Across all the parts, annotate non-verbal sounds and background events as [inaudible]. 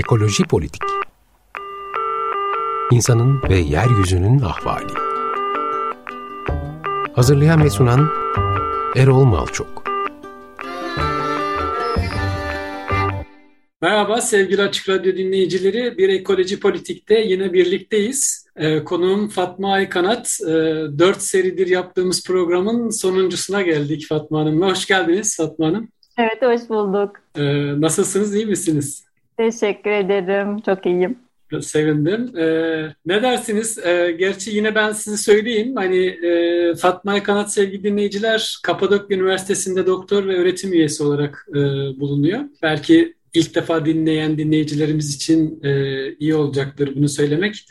Ekoloji Politik İnsanın ve Yeryüzünün Ahvali Hazırlayan ve sunan Erol Malçok Merhaba sevgili Açık Radyo dinleyicileri. Bir Ekoloji Politik'te yine birlikteyiz. Ee, konuğum Fatma Aykanat. Ee, dört seridir yaptığımız programın sonuncusuna geldik Fatma Hanım'la. Hoş geldiniz Fatma Hanım. Evet, hoş bulduk. Ee, nasılsınız, iyi misiniz? Teşekkür ederim, çok iyiyim. Sevindim. Ee, ne dersiniz? Ee, gerçi yine ben sizi söyleyeyim. Hani e, Fatma Kanat sevgili dinleyiciler Kapadokya Üniversitesi'nde doktor ve öğretim üyesi olarak e, bulunuyor. Belki ilk defa dinleyen dinleyicilerimiz için e, iyi olacaktır bunu söylemek.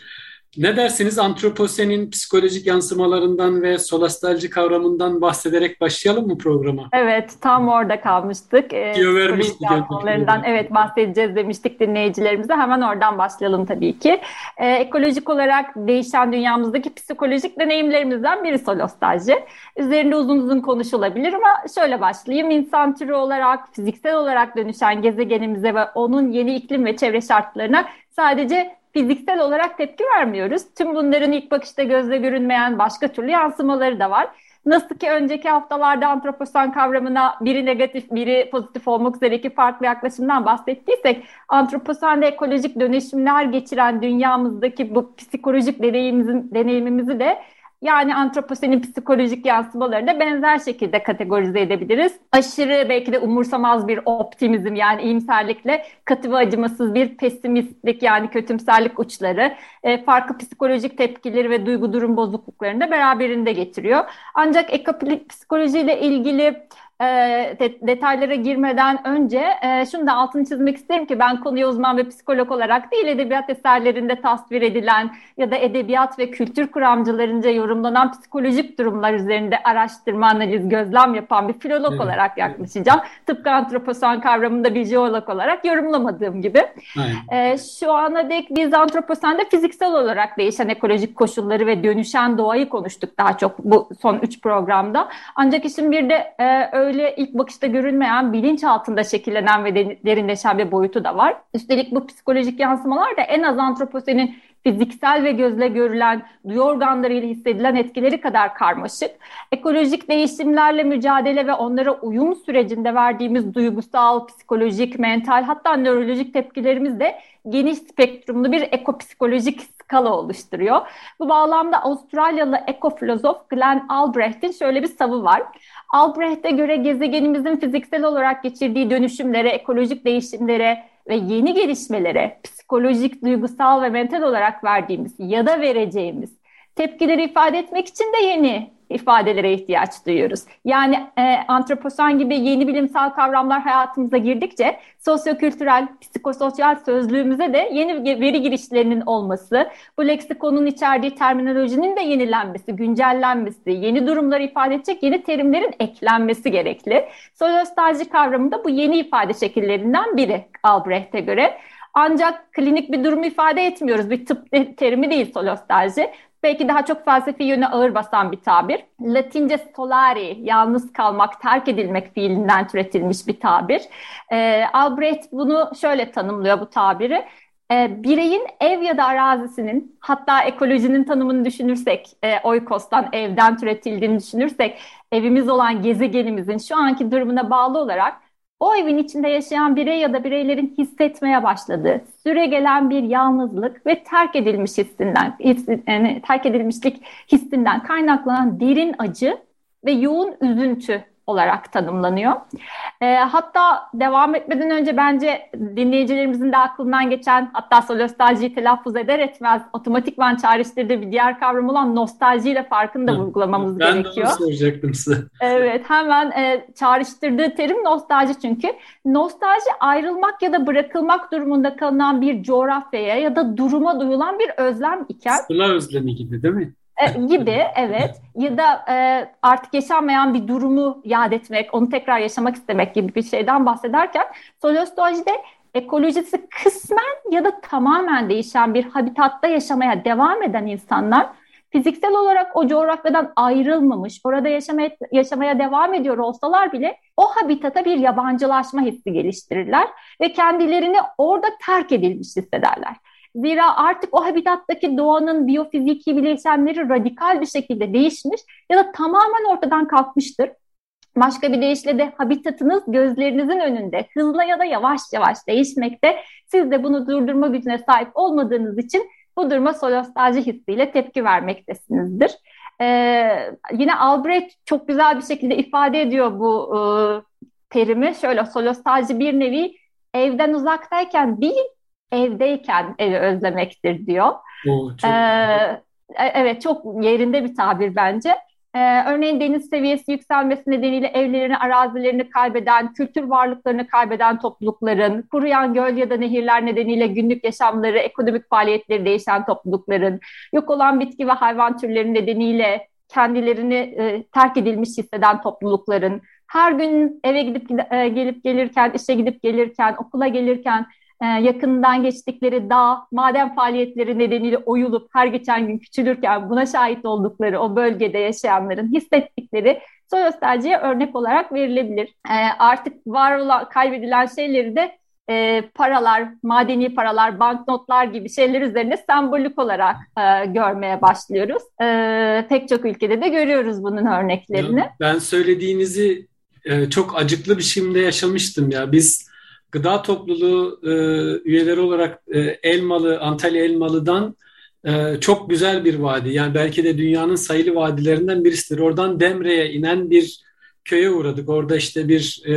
Ne dersiniz antroposenin psikolojik yansımalarından ve solastalji kavramından bahsederek başlayalım mı programa? Evet, tam orada kalmıştık. Ee, Diyor vermiştik. Yansımalarından evet bahsedeceğiz demiştik dinleyicilerimize. Hemen oradan başlayalım tabii ki. Ee, ekolojik olarak değişen dünyamızdaki psikolojik deneyimlerimizden biri solastalji. Üzerinde uzun uzun konuşulabilir ama şöyle başlayayım. İnsan türü olarak, fiziksel olarak dönüşen gezegenimize ve onun yeni iklim ve çevre şartlarına sadece fiziksel olarak tepki vermiyoruz. Tüm bunların ilk bakışta gözle görünmeyen başka türlü yansımaları da var. Nasıl ki önceki haftalarda antroposan kavramına biri negatif, biri pozitif olmak üzere iki farklı yaklaşımdan bahsettiysek, antroposanda ekolojik dönüşümler geçiren dünyamızdaki bu psikolojik deneyimimizi de yani antroposenin psikolojik yansımalarını da benzer şekilde kategorize edebiliriz. Aşırı belki de umursamaz bir optimizm yani iyimserlikle katı ve acımasız bir pesimistlik yani kötümserlik uçları e, farklı psikolojik tepkileri ve duygu durum bozukluklarını da beraberinde getiriyor. Ancak ekopsikolojiyle ilgili e, de, detaylara girmeden önce e, şunu da altını çizmek isterim ki ben konuya uzman ve psikolog olarak değil edebiyat eserlerinde tasvir edilen ya da edebiyat ve kültür kuramcılarınca yorumlanan psikolojik durumlar üzerinde araştırma, analiz, gözlem yapan bir filolog evet. olarak yaklaşacağım. Tıpkı antroposan kavramında bir jeolog olarak yorumlamadığım gibi. E, şu ana dek biz antroposanda fiziksel olarak değişen ekolojik koşulları ve dönüşen doğayı konuştuk daha çok bu son üç programda. Ancak işin bir de e, öyle ilk bakışta görünmeyen bilinç altında şekillenen ve derinleşen bir boyutu da var. Üstelik bu psikolojik yansımalar da en az antroposenin fiziksel ve gözle görülen, duyu organlarıyla hissedilen etkileri kadar karmaşık. Ekolojik değişimlerle mücadele ve onlara uyum sürecinde verdiğimiz duygusal, psikolojik, mental hatta nörolojik tepkilerimiz de geniş spektrumlu bir ekopsikolojik skala oluşturuyor. Bu bağlamda Avustralyalı ekofilozof Glenn Albrecht'in şöyle bir savı var. Albrecht'e göre gezegenimizin fiziksel olarak geçirdiği dönüşümlere, ekolojik değişimlere ve yeni gelişmelere psikolojik, duygusal ve mental olarak verdiğimiz ya da vereceğimiz tepkileri ifade etmek için de yeni ifadelere ihtiyaç duyuyoruz. Yani e, antroposan gibi yeni bilimsel kavramlar hayatımıza girdikçe sosyokültürel, psikososyal sözlüğümüze de yeni veri girişlerinin olması, bu leksikonun içerdiği terminolojinin de yenilenmesi, güncellenmesi, yeni durumları ifade edecek yeni terimlerin eklenmesi gerekli. Solastalji kavramı da bu yeni ifade şekillerinden biri Albrecht'e göre. Ancak klinik bir durumu ifade etmiyoruz. Bir tıp terimi değil solostalji belki daha çok felsefi yöne ağır basan bir tabir. Latince solari, yalnız kalmak, terk edilmek fiilinden türetilmiş bir tabir. E, Albrecht bunu şöyle tanımlıyor bu tabiri. E, bireyin ev ya da arazisinin hatta ekolojinin tanımını düşünürsek, e, oikostan evden türetildiğini düşünürsek, evimiz olan gezegenimizin şu anki durumuna bağlı olarak o evin içinde yaşayan birey ya da bireylerin hissetmeye başladığı süre gelen bir yalnızlık ve terk edilmiş hissinden, yani terk edilmişlik hissinden kaynaklanan derin acı ve yoğun üzüntü olarak tanımlanıyor. E, hatta devam etmeden önce bence dinleyicilerimizin de aklından geçen hatta solostaljiyi telaffuz eder etmez otomatikman çağrıştırdığı bir diğer kavram olan nostaljiyle farkını da vurgulamamız ben gerekiyor. Ben de soracaktım size. Evet hemen e, çağrıştırdığı terim nostalji çünkü. Nostalji ayrılmak ya da bırakılmak durumunda kalınan bir coğrafyaya ya da duruma duyulan bir özlem iken. Sıla özlemi gibi değil mi? E, gibi [laughs] evet ya da e, artık yaşanmayan bir durumu yad etmek, onu tekrar yaşamak istemek gibi bir şeyden bahsederken sosyolojide ekolojisi kısmen ya da tamamen değişen bir habitatta yaşamaya devam eden insanlar fiziksel olarak o coğrafyadan ayrılmamış, orada yaşamaya, yaşamaya devam ediyor olsalar bile o habitata bir yabancılaşma hissi geliştirirler ve kendilerini orada terk edilmiş hissederler. Zira artık o habitattaki doğanın biyofiziki bileşenleri radikal bir şekilde değişmiş ya da tamamen ortadan kalkmıştır. Başka bir deyişle de habitatınız gözlerinizin önünde hızla ya da yavaş yavaş değişmekte. Siz de bunu durdurma gücüne sahip olmadığınız için bu duruma solostalji hissiyle tepki vermektesinizdir. Ee, yine Albrecht çok güzel bir şekilde ifade ediyor bu e, terimi. Şöyle solostalji bir nevi evden uzaktayken değil, evdeyken evi özlemektir diyor. Oo, çok ee, evet çok yerinde bir tabir bence. Ee, örneğin deniz seviyesi yükselmesi nedeniyle evlerini, arazilerini kaybeden, kültür varlıklarını kaybeden toplulukların, kuruyan göl ya da nehirler nedeniyle günlük yaşamları, ekonomik faaliyetleri değişen toplulukların, yok olan bitki ve hayvan türleri nedeniyle kendilerini e, terk edilmiş hisseden toplulukların, her gün eve gidip e, gelip gelirken, işe gidip gelirken, okula gelirken e, yakından geçtikleri dağ, maden faaliyetleri nedeniyle oyulup her geçen gün küçülürken buna şahit oldukları o bölgede yaşayanların hissettikleri sosyolojide örnek olarak verilebilir. E, artık var olan, kaybedilen şeyleri de e, paralar, madeni paralar, banknotlar gibi şeyler üzerine sembolik olarak e, görmeye başlıyoruz. E, pek çok ülkede de görüyoruz bunun örneklerini. Ya, ben söylediğinizi e, çok acıklı bir şeyimde yaşamıştım ya. Biz gıda topluluğu e, üyeleri olarak e, Elmalı, Antalya Elmalı'dan e, çok güzel bir vadi. Yani belki de dünyanın sayılı vadilerinden birisidir. Oradan Demre'ye inen bir köye uğradık. Orada işte bir e,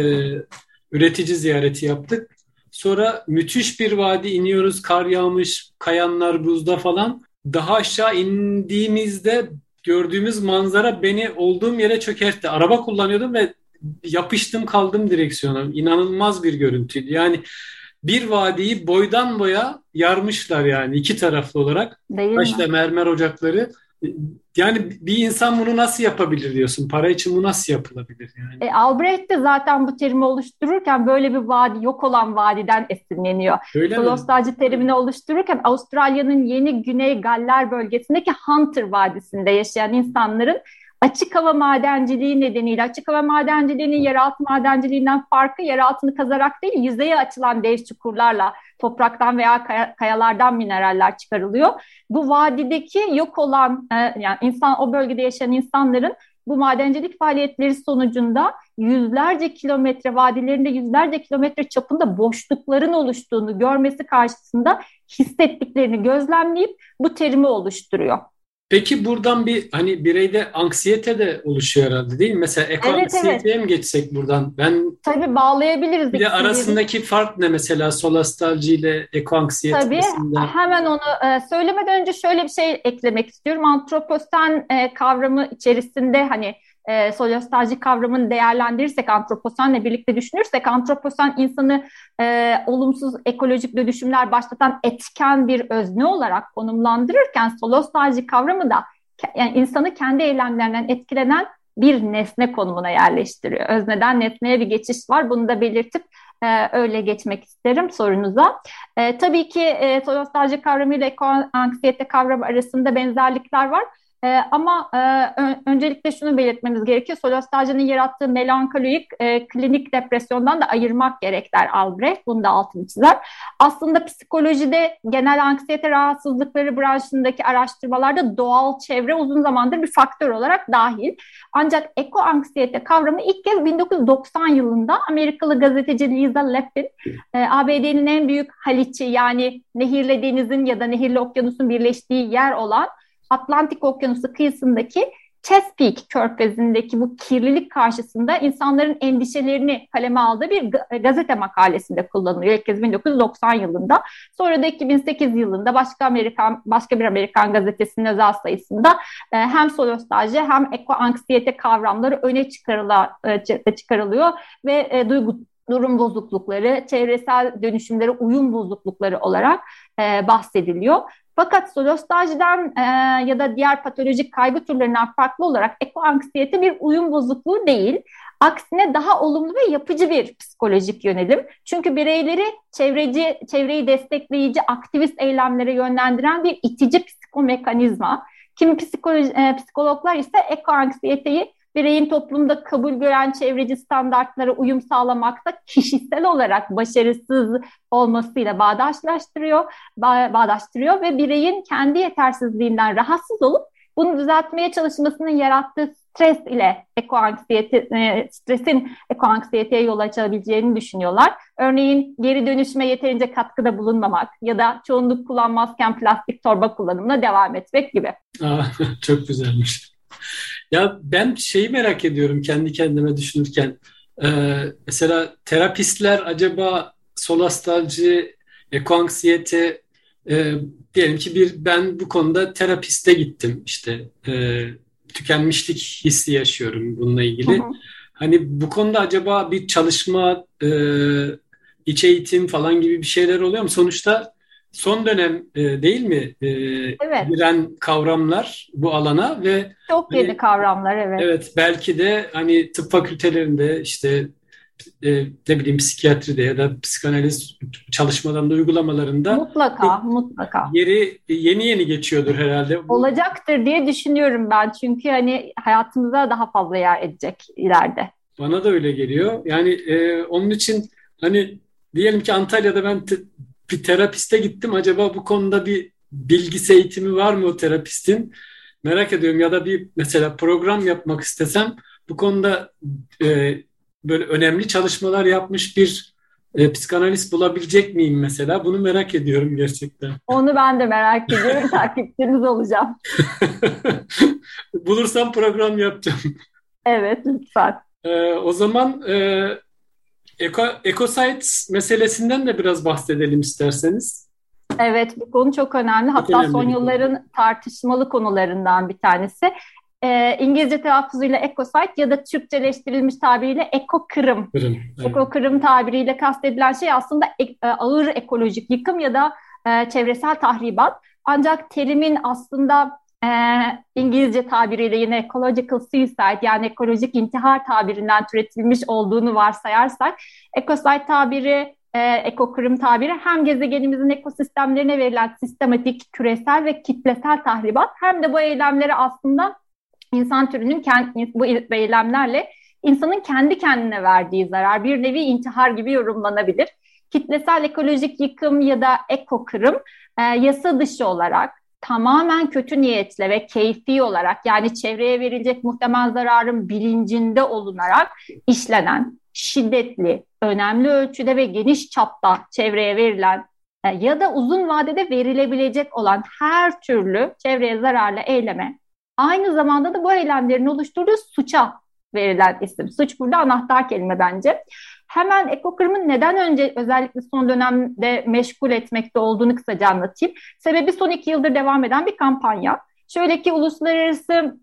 üretici ziyareti yaptık. Sonra müthiş bir vadi iniyoruz. Kar yağmış, kayanlar buzda falan. Daha aşağı indiğimizde gördüğümüz manzara beni olduğum yere çökertti. Araba kullanıyordum ve yapıştım kaldım direksiyona. İnanılmaz bir görüntüydü. Yani bir vadiyi boydan boya yarmışlar yani iki taraflı olarak. Değil mermer ocakları. Yani bir insan bunu nasıl yapabilir diyorsun? Para için bu nasıl yapılabilir yani? E, Albrecht de zaten bu terimi oluştururken böyle bir vadi yok olan vadiden esinleniyor. Klostacı terimini oluştururken Avustralya'nın yeni Güney Galler bölgesindeki Hunter Vadisi'nde yaşayan insanların açık hava madenciliği nedeniyle açık hava madenciliğinin yeraltı madenciliğinden farkı yeraltını kazarak değil yüzeye açılan dev çukurlarla topraktan veya kayalardan mineraller çıkarılıyor. Bu vadideki yok olan e, yani insan o bölgede yaşayan insanların bu madencilik faaliyetleri sonucunda yüzlerce kilometre vadilerinde yüzlerce kilometre çapında boşlukların oluştuğunu görmesi karşısında hissettiklerini gözlemleyip bu terimi oluşturuyor. Peki buradan bir hani bireyde anksiyete de oluşuyor herhalde değil mi? Mesela eko evet, evet. mi geçsek buradan? Ben Tabii bağlayabiliriz. Bir de arasındaki fark ne mesela solastalji ile eko anksiyete Tabii arasında? hemen onu e, söylemeden önce şöyle bir şey eklemek istiyorum. Antroposen e, kavramı içerisinde hani e, solastalji kavramını değerlendirirsek antroposenle birlikte düşünürsek antroposen insanı e, olumsuz ekolojik dönüşümler başlatan etken bir özne olarak konumlandırırken solastalji kavramı da yani insanı kendi eylemlerinden etkilenen bir nesne konumuna yerleştiriyor. Özneden nesneye bir geçiş var. Bunu da belirtip e, öyle geçmek isterim sorunuza. E, tabii ki e, solastalji kavramı ile anksiyete kavramı arasında benzerlikler var. E, ama e, öncelikle şunu belirtmemiz gerekiyor. Solastalcının yarattığı melankolik e, klinik depresyondan da ayırmak gerek Albrecht. Bunu da altını çizer. Aslında psikolojide genel anksiyete rahatsızlıkları branşındaki araştırmalarda doğal çevre uzun zamandır bir faktör olarak dahil. Ancak eko anksiyete kavramı ilk kez 1990 yılında Amerikalı gazeteci Lisa Lepin, e, ABD'nin en büyük Haliç'i yani nehirle denizin ya da nehirle okyanusun birleştiği yer olan Atlantik Okyanusu kıyısındaki Chesapeake körfezindeki bu kirlilik karşısında insanların endişelerini kaleme aldığı bir gazete makalesinde kullanılıyor. İlk kez 1990 yılında. Sonra da 2008 yılında başka Amerikan başka bir Amerikan gazetesinin özel sayısında e, hem solostalji hem ekoanksiyete kavramları öne e, çıkarılıyor ve e, duygu durum bozuklukları, çevresel dönüşümlere uyum bozuklukları olarak bahsediliyor. Fakat solostajdan e, ya da diğer patolojik kaygı türlerinden farklı olarak ekoanksiyete bir uyum bozukluğu değil. Aksine daha olumlu ve yapıcı bir psikolojik yönelim. Çünkü bireyleri çevreci, çevreyi destekleyici, aktivist eylemlere yönlendiren bir itici psikomekanizma Kimi psikoloji, e, psikologlar ise ekoanksiyeteyi bireyin toplumda kabul gören çevreci standartlara uyum sağlamakta kişisel olarak başarısız olmasıyla bağdaşlaştırıyor, bağ, bağdaştırıyor ve bireyin kendi yetersizliğinden rahatsız olup bunu düzeltmeye çalışmasının yarattığı stres ile ekoanksiyete, e, stresin ekoanksiyeteye yol açabileceğini düşünüyorlar. Örneğin geri dönüşme yeterince katkıda bulunmamak ya da çoğunluk kullanmazken plastik torba kullanımına devam etmek gibi. Aa, [laughs] çok güzelmiş. Ya ben şeyi merak ediyorum kendi kendime düşünürken. Ee, mesela terapistler acaba solastalji, ekoanksiyete e, diyelim ki bir ben bu konuda terapiste gittim işte e, tükenmişlik hissi yaşıyorum bununla ilgili. Hı hı. Hani bu konuda acaba bir çalışma, e, iç eğitim falan gibi bir şeyler oluyor mu? Sonuçta son dönem e, değil mi e, evet. giren kavramlar bu alana ve çok yeni hani, kavramlar evet. Evet belki de hani tıp fakültelerinde işte e, ne bileyim psikiyatride ya da psikanaliz çalışmalarında uygulamalarında mutlaka mutlaka yeri yeni yeni geçiyordur herhalde. Olacaktır diye düşünüyorum ben çünkü hani hayatımıza daha fazla yer edecek ileride. Bana da öyle geliyor. Yani e, onun için hani diyelim ki Antalya'da ben bir terapiste gittim. Acaba bu konuda bir bilgisi eğitimi var mı o terapistin? Merak ediyorum ya da bir mesela program yapmak istesem bu konuda e, böyle önemli çalışmalar yapmış bir e, psikanalist bulabilecek miyim mesela? Bunu merak ediyorum gerçekten. Onu ben de merak ediyorum. [laughs] Takipçiniz olacağım. Bulursam program yapacağım. Evet lütfen. E, o zaman e, Eko, EcoSites meselesinden de biraz bahsedelim isterseniz. Evet bu konu çok önemli. Hatta çok önemli son yılların tartışmalı konularından bir tanesi. E, İngilizce telaffuzuyla ekosite ya da Türkçeleştirilmiş tabiriyle ekokırım. Kırım, evet. Ekokırım tabiriyle kastedilen şey aslında ek, e, ağır ekolojik yıkım ya da e, çevresel tahribat. Ancak terimin aslında e, İngilizce tabiriyle yine ecological suicide yani ekolojik intihar tabirinden türetilmiş olduğunu varsayarsak ekosite tabiri e, ekokırım tabiri hem gezegenimizin ekosistemlerine verilen sistematik, küresel ve kitlesel tahribat hem de bu eylemleri aslında insan türünün kendi, bu eylemlerle insanın kendi kendine verdiği zarar bir nevi intihar gibi yorumlanabilir. Kitlesel ekolojik yıkım ya da ekokırım e, yasa dışı olarak tamamen kötü niyetle ve keyfi olarak yani çevreye verilecek muhtemel zararın bilincinde olunarak işlenen, şiddetli, önemli ölçüde ve geniş çapta çevreye verilen e, ya da uzun vadede verilebilecek olan her türlü çevreye zararlı eyleme aynı zamanda da bu eylemlerin oluşturduğu suça verilen isim. Suç burada anahtar kelime bence. Hemen ekokırımın neden önce özellikle son dönemde meşgul etmekte olduğunu kısaca anlatayım. Sebebi son iki yıldır devam eden bir kampanya. Şöyle ki uluslararası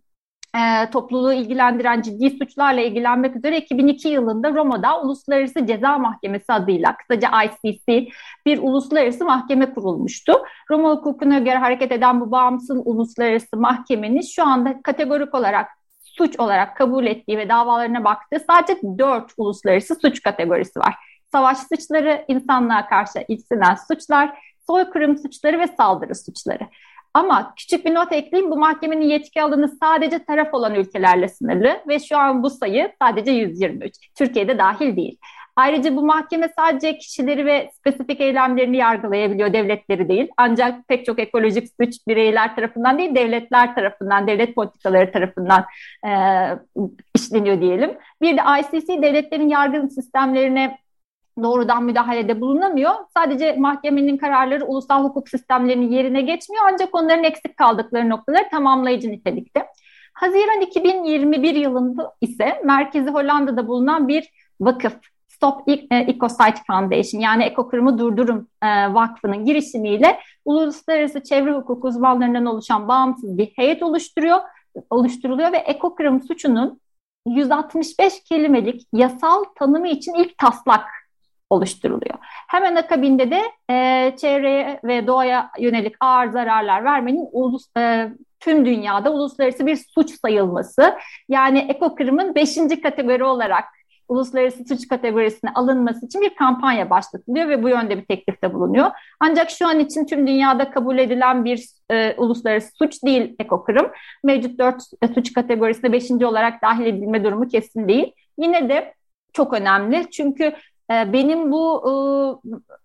e, topluluğu ilgilendiren ciddi suçlarla ilgilenmek üzere 2002 yılında Roma'da Uluslararası Ceza Mahkemesi adıyla kısaca ICC bir uluslararası mahkeme kurulmuştu. Roma hukukuna göre hareket eden bu bağımsız uluslararası mahkemenin şu anda kategorik olarak suç olarak kabul ettiği ve davalarına baktığı sadece dört uluslararası suç kategorisi var. Savaş suçları, insanlığa karşı ilgilenen suçlar, soykırım suçları ve saldırı suçları. Ama küçük bir not ekleyeyim bu mahkemenin yetki alanı sadece taraf olan ülkelerle sınırlı ve şu an bu sayı sadece 123. Türkiye'de dahil değil. Ayrıca bu mahkeme sadece kişileri ve spesifik eylemlerini yargılayabiliyor, devletleri değil. Ancak pek çok ekolojik suç bireyler tarafından değil, devletler tarafından, devlet politikaları tarafından e, işleniyor diyelim. Bir de ICC devletlerin yargı sistemlerine doğrudan müdahalede bulunamıyor. Sadece mahkemenin kararları ulusal hukuk sistemlerinin yerine geçmiyor ancak onların eksik kaldıkları noktaları tamamlayıcı nitelikte. Haziran 2021 yılında ise merkezi Hollanda'da bulunan bir vakıf Stop e, Ecocide Foundation yani Ekokırımı Durdurun e, Vakfı'nın girişimiyle uluslararası çevre hukuk uzmanlarından oluşan bağımsız bir heyet oluşturuyor, oluşturuluyor ve ekokırım suçunun 165 kelimelik yasal tanımı için ilk taslak oluşturuluyor. Hemen akabinde de e, çevreye ve doğaya yönelik ağır zararlar vermenin ulus, e, tüm dünyada uluslararası bir suç sayılması yani ekokırımın beşinci kategori olarak uluslararası suç kategorisine alınması için bir kampanya başlatılıyor ve bu yönde bir teklifte bulunuyor. Ancak şu an için tüm dünyada kabul edilen bir e, uluslararası suç değil ekokırım. Mevcut dört suç kategorisine beşinci olarak dahil edilme durumu kesin değil. Yine de çok önemli çünkü e, benim bu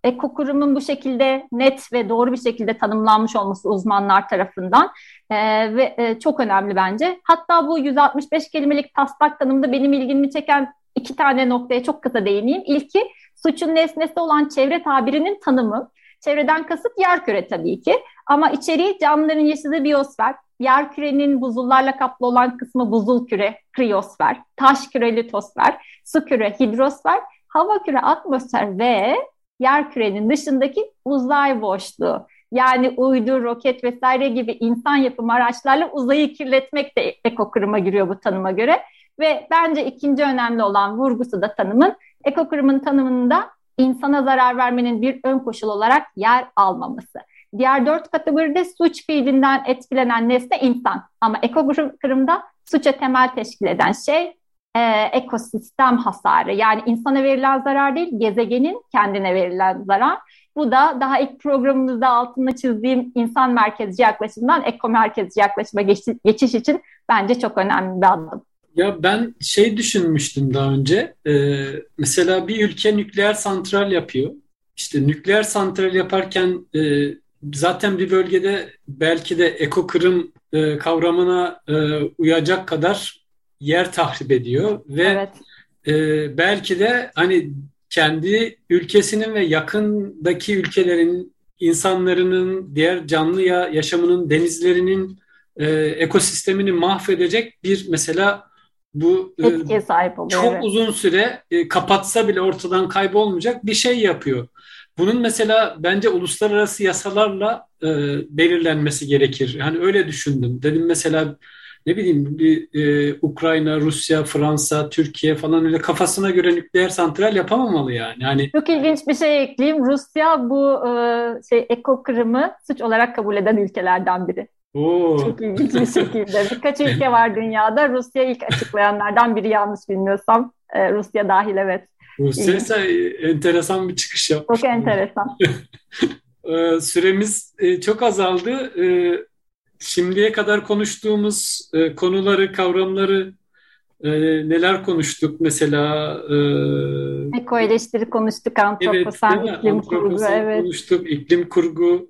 e, ekokurumun bu şekilde net ve doğru bir şekilde tanımlanmış olması uzmanlar tarafından e, ve e, çok önemli bence. Hatta bu 165 kelimelik taslak tanımda benim ilgimi çeken iki tane noktaya çok kısa değineyim. İlki suçun nesnesi olan çevre tabirinin tanımı. Çevreden kasıt yer küre tabii ki ama içeriği canlıların yaşadığı biyosfer, yer kürenin buzullarla kaplı olan kısmı buzul küre, kriyosfer, taş küre, litosfer, su küre, hidrosfer, hava küre, atmosfer ve yer kürenin dışındaki uzay boşluğu. Yani uydu, roket vesaire gibi insan yapımı araçlarla uzayı kirletmek de ekokırıma giriyor bu tanıma göre. Ve bence ikinci önemli olan vurgusu da tanımın, ekokırımın tanımında insana zarar vermenin bir ön koşul olarak yer almaması. Diğer dört kategoride suç fiilinden etkilenen nesne insan. Ama ekokırımda suça temel teşkil eden şey e, ekosistem hasarı. Yani insana verilen zarar değil, gezegenin kendine verilen zarar. Bu da daha ilk programımızda altında çizdiğim insan merkezci yaklaşımdan eko merkezci yaklaşıma geçiş, geçiş için bence çok önemli bir adım. Ya ben şey düşünmüştüm daha önce. Ee, mesela bir ülke nükleer santral yapıyor. İşte nükleer santral yaparken e, zaten bir bölgede belki de ekokırım e, kavramına e, uyacak kadar yer tahrip ediyor ve evet. e, belki de hani kendi ülkesinin ve yakındaki ülkelerin insanların, diğer canlı ya yaşamının, denizlerinin e, ekosistemini mahvedecek bir mesela bu e, etkiye sahip oluyor. Çok evet. uzun süre e, kapatsa bile ortadan kaybolmayacak bir şey yapıyor. Bunun mesela bence uluslararası yasalarla e, belirlenmesi gerekir. Yani öyle düşündüm. Dedim mesela ne bileyim bir e, Ukrayna, Rusya, Fransa, Türkiye falan öyle kafasına göre nükleer santral yapamamalı yani. yani Çok ilginç bir şey ekleyeyim. Rusya bu e, şey eko kırımı suç olarak kabul eden ülkelerden biri. Oo. Çok ilginç bir şekilde. Birkaç ülke var dünyada. Rusya ilk açıklayanlardan biri yanlış bilmiyorsam. E, Rusya dahil evet. Rusya ise enteresan bir çıkış yapmış. Çok enteresan. [laughs] E, süremiz e, çok azaldı. E, şimdiye kadar konuştuğumuz konuları, kavramları neler konuştuk mesela? Eko eleştiri konuştuk, antroposen, evet, iklim kurgu. Evet. konuştuk, iklim kurgu.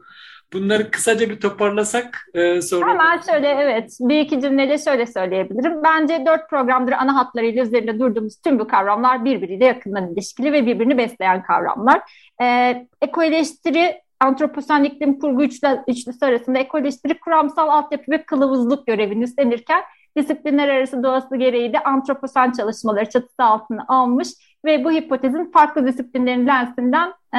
Bunları kısaca bir toparlasak e, sonra... Hemen şöyle evet bir iki cümleyle şöyle söyleyebilirim. Bence dört programdır ana hatlarıyla üzerinde durduğumuz tüm bu kavramlar birbiriyle yakından ilişkili ve birbirini besleyen kavramlar. E, eko eleştiri antroposen iklim kurgu üçlü, üçlüsü arasında eko eleştiri kuramsal altyapı ve kılavuzluk görevini üstlenirken disiplinler arası doğası gereği de antroposen çalışmaları çatısı altına almış ve bu hipotezin farklı disiplinlerin lensinden e,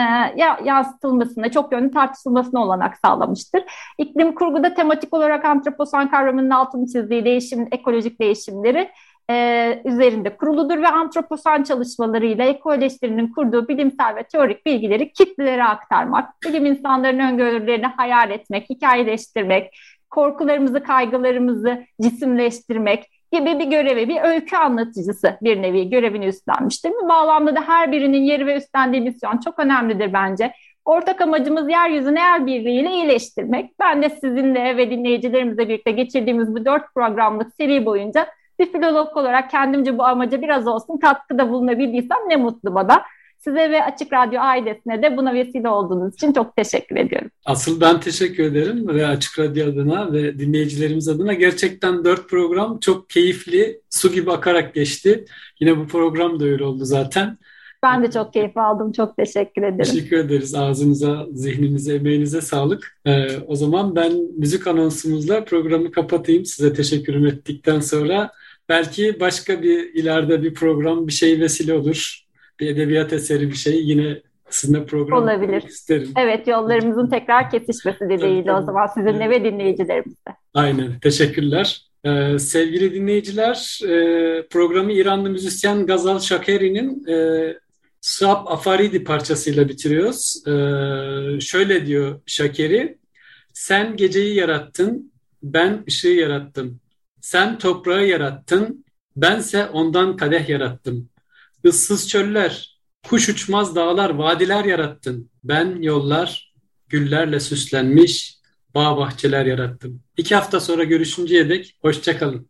yansıtılmasına, çok yönlü tartışılmasına olanak sağlamıştır. İklim kurguda tematik olarak antroposan kavramının altını çizdiği değişim, ekolojik değişimleri e, üzerinde kuruludur ve antroposan çalışmalarıyla ekoleştirinin kurduğu bilimsel ve teorik bilgileri kitlelere aktarmak, bilim insanlarının öngörülerini hayal etmek, hikayeleştirmek, korkularımızı, kaygılarımızı cisimleştirmek, gibi bir görevi, bir öykü anlatıcısı bir nevi görevini üstlenmiştir. Bu bağlamda da her birinin yeri ve üstlendiği misyon çok önemlidir bence. Ortak amacımız yeryüzünü el birliğiyle iyileştirmek. Ben de sizinle ve dinleyicilerimizle birlikte geçirdiğimiz bu dört programlık seri boyunca bir filolog olarak kendimce bu amaca biraz olsun katkıda bulunabildiysem ne mutlu bana. Size ve Açık Radyo ailesine de buna vesile olduğunuz için çok teşekkür ediyorum. Asıl ben teşekkür ederim ve Açık Radyo adına ve dinleyicilerimiz adına. Gerçekten dört program çok keyifli, su gibi akarak geçti. Yine bu program da öyle oldu zaten. Ben de çok keyif aldım. Çok teşekkür ederim. Teşekkür ederiz. Ağzınıza, zihninize, emeğinize sağlık. Ee, o zaman ben müzik anonsumuzla programı kapatayım. Size teşekkür ettikten sonra belki başka bir ileride bir program bir şey vesile olur bir edebiyat eseri bir şey yine sizinle program olabilir. isterim. Evet yollarımızın tekrar kesişmesi dileğiyle o zaman sizinle ve dinleyicilerimizle. Aynen teşekkürler. Ee, sevgili dinleyiciler e, programı İranlı müzisyen Gazal Şakeri'nin e, Suab Afaridi parçasıyla bitiriyoruz. Ee, şöyle diyor Şakeri, sen geceyi yarattın, ben ışığı yarattım. Sen toprağı yarattın, bense ondan kadeh yarattım. Issız çöller, kuş uçmaz dağlar, vadiler yarattın. Ben yollar, güllerle süslenmiş bağ bahçeler yarattım. İki hafta sonra görüşünceye dek hoşçakalın.